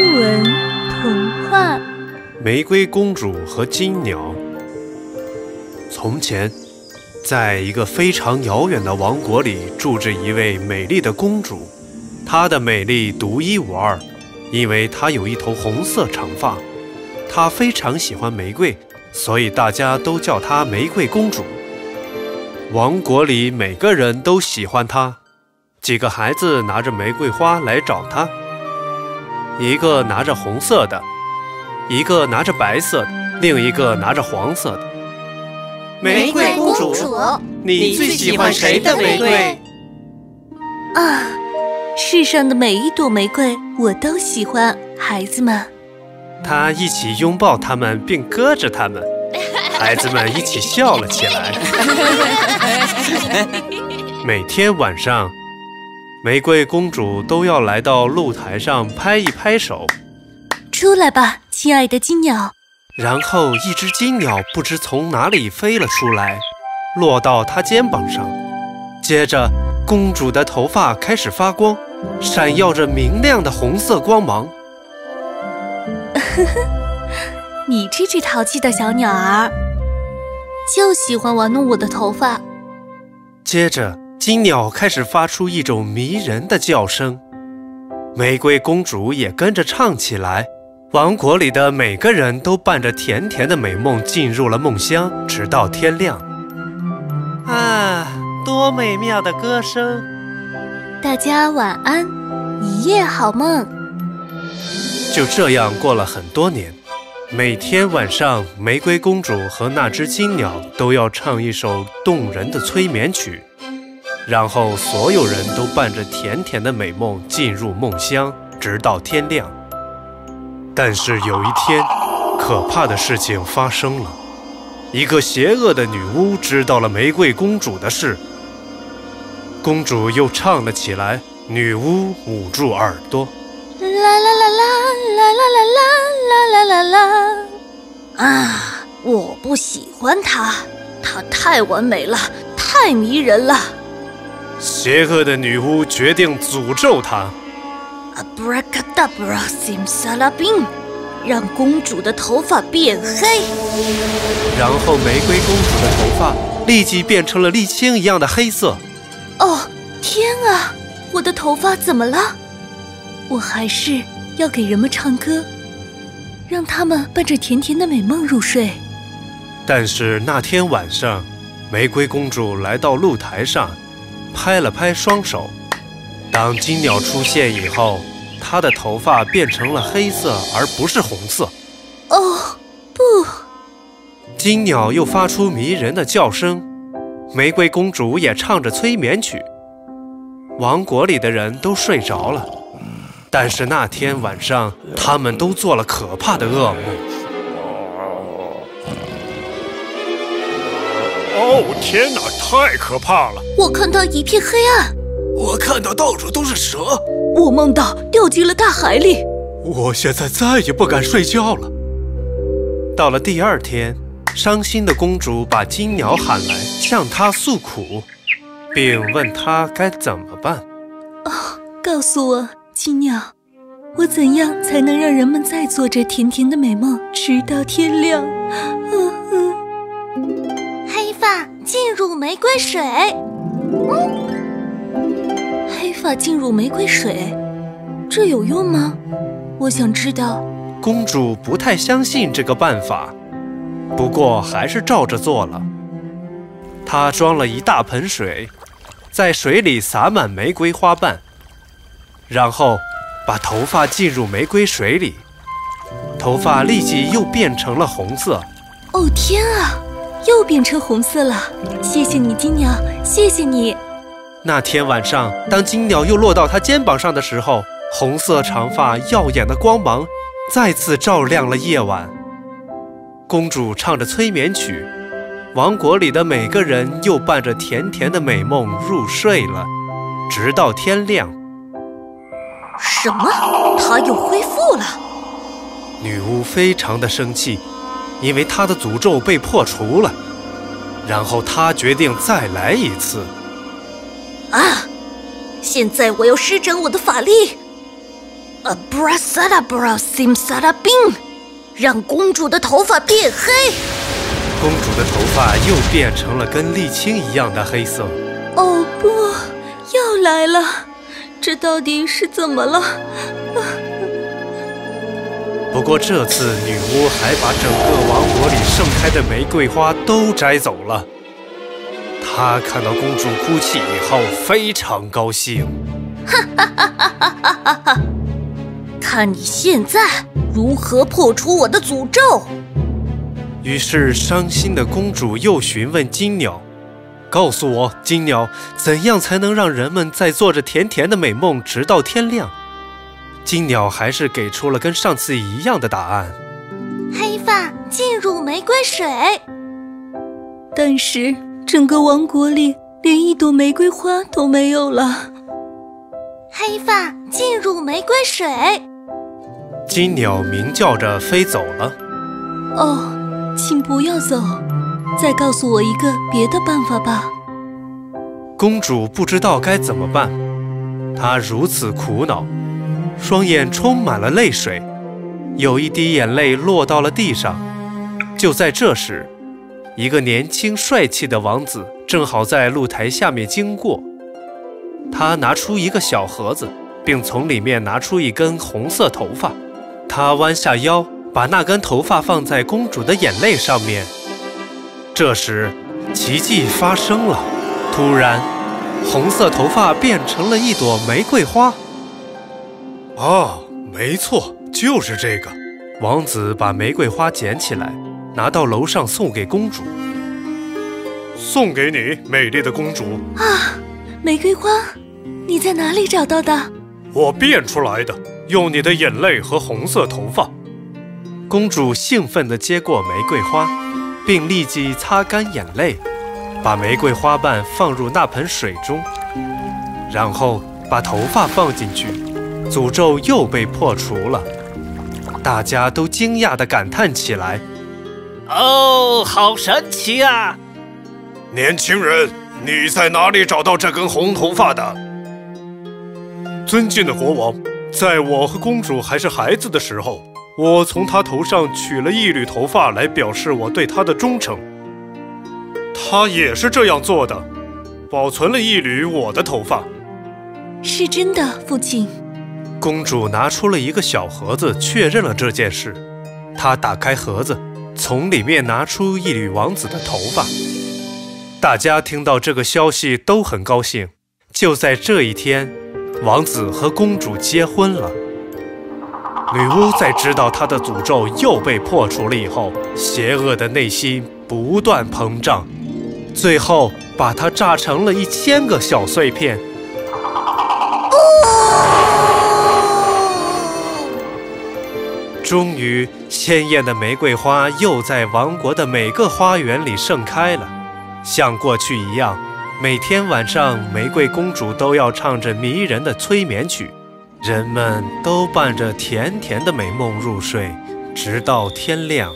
英文童话《玫瑰公主和金鸟》。从前，在一个非常遥远的王国里，住着一位美丽的公主。她的美丽独一无二，因为她有一头红色长发。她非常喜欢玫瑰，所以大家都叫她玫瑰公主。王国里每个人都喜欢她。几个孩子拿着玫瑰花来找她。一个拿着红色的，一个拿着白色的，另一个拿着黄色的。玫瑰公主，你最喜欢谁的玫瑰？啊，世上的每一朵玫瑰我都喜欢，孩子们。他一起拥抱他们，并歌着他们，孩子们一起笑了起来。每天晚上。玫瑰公主都要来到露台上拍一拍手，出来吧，亲爱的金鸟。然后一只金鸟不知从哪里飞了出来，落到她肩膀上。接着，公主的头发开始发光，闪耀着明亮的红色光芒。呵呵，你这只淘气的小鸟儿，就喜欢玩弄我的头发。接着。金鸟开始发出一种迷人的叫声，玫瑰公主也跟着唱起来。王国里的每个人都伴着甜甜的美梦进入了梦乡，直到天亮。啊，多美妙的歌声！大家晚安，一夜好梦。就这样过了很多年，每天晚上，玫瑰公主和那只金鸟都要唱一首动人的催眠曲。然后所有人都伴着甜甜的美梦进入梦乡，直到天亮。但是有一天，可怕的事情发生了。一个邪恶的女巫知道了玫瑰公主的事，公主又唱了起来。女巫捂住耳朵，啦啦啦啦啦啦啦啦啦啦啦！啊，我不喜欢她，她太完美了，太迷人了。邪恶的女巫决定诅咒她。Abracadabra simsalabim，让公主的头发变黑。然后玫瑰公主的头发立即变成了沥青一样的黑色。哦，天啊！我的头发怎么了？我还是要给人们唱歌，让他们伴着甜甜的美梦入睡。但是那天晚上，玫瑰公主来到露台上。拍了拍双手，当金鸟出现以后，它的头发变成了黑色，而不是红色。哦，不！金鸟又发出迷人的叫声，玫瑰公主也唱着催眠曲。王国里的人都睡着了，但是那天晚上，他们都做了可怕的噩梦。哦天哪，太可怕了！我看到一片黑暗，我看到到处都是蛇，我梦到掉进了大海里。我现在再也不敢睡觉了。到了第二天，伤心的公主把金鸟喊来，向她诉苦，并问她该怎么办。哦，告诉我，金鸟，我怎样才能让人们再做着甜甜的美梦，直到天亮？嗯嗯。进入玫瑰水，黑发进入玫瑰水，这有用吗？我想知道。公主不太相信这个办法，不过还是照着做了。她装了一大盆水，在水里撒满玫瑰花瓣，然后把头发浸入玫瑰水里，头发立即又变成了红色。哦天啊！又变成红色了，谢谢你，金鸟，谢谢你。那天晚上，当金鸟又落到他肩膀上的时候，红色长发耀眼的光芒再次照亮了夜晚。公主唱着催眠曲，王国里的每个人又伴着甜甜的美梦入睡了，直到天亮。什么？他又恢复了？女巫非常的生气。因为他的诅咒被破除了，然后他决定再来一次。啊！现在我要施展我的法力。a brasada bra simsada bing，让公主的头发变黑。公主的头发又变成了跟沥青一样的黑色。哦不，又来了，这到底是怎么了？不过这次女巫还把整个王国里盛开的玫瑰花都摘走了。她看到公主哭泣以后非常高兴。哈哈哈哈哈哈哈！看你现在如何破除我的诅咒！于是伤心的公主又询问金鸟：“告诉我，金鸟，怎样才能让人们在做着甜甜的美梦直到天亮？”金鸟还是给出了跟上次一样的答案：黑发进入玫瑰水。但是整个王国里连一朵玫瑰花都没有了。黑发进入玫瑰水。金鸟鸣叫着飞走了。哦，请不要走，再告诉我一个别的办法吧。公主不知道该怎么办，她如此苦恼。双眼充满了泪水，有一滴眼泪落到了地上。就在这时，一个年轻帅气的王子正好在露台下面经过。他拿出一个小盒子，并从里面拿出一根红色头发。他弯下腰，把那根头发放在公主的眼泪上面。这时，奇迹发生了，突然，红色头发变成了一朵玫瑰花。啊，没错，就是这个。王子把玫瑰花捡起来，拿到楼上送给公主。送给你，美丽的公主。啊，玫瑰花，你在哪里找到的？我变出来的，用你的眼泪和红色头发。公主兴奋地接过玫瑰花，并立即擦干眼泪，把玫瑰花瓣放入那盆水中，然后把头发放进去。诅咒又被破除了，大家都惊讶地感叹起来：“哦，好神奇啊！”年轻人，你在哪里找到这根红头发的？尊敬的国王，在我和公主还是孩子的时候，我从她头上取了一缕头发来表示我对她的忠诚。她也是这样做的，保存了一缕我的头发。是真的，父亲。公主拿出了一个小盒子，确认了这件事。她打开盒子，从里面拿出一缕王子的头发。大家听到这个消息都很高兴。就在这一天，王子和公主结婚了。女巫在知道她的诅咒又被破除了以后，邪恶的内心不断膨胀，最后把它炸成了一千个小碎片。终于，鲜艳的玫瑰花又在王国的每个花园里盛开了。像过去一样，每天晚上，玫瑰公主都要唱着迷人的催眠曲，人们都伴着甜甜的美梦入睡，直到天亮。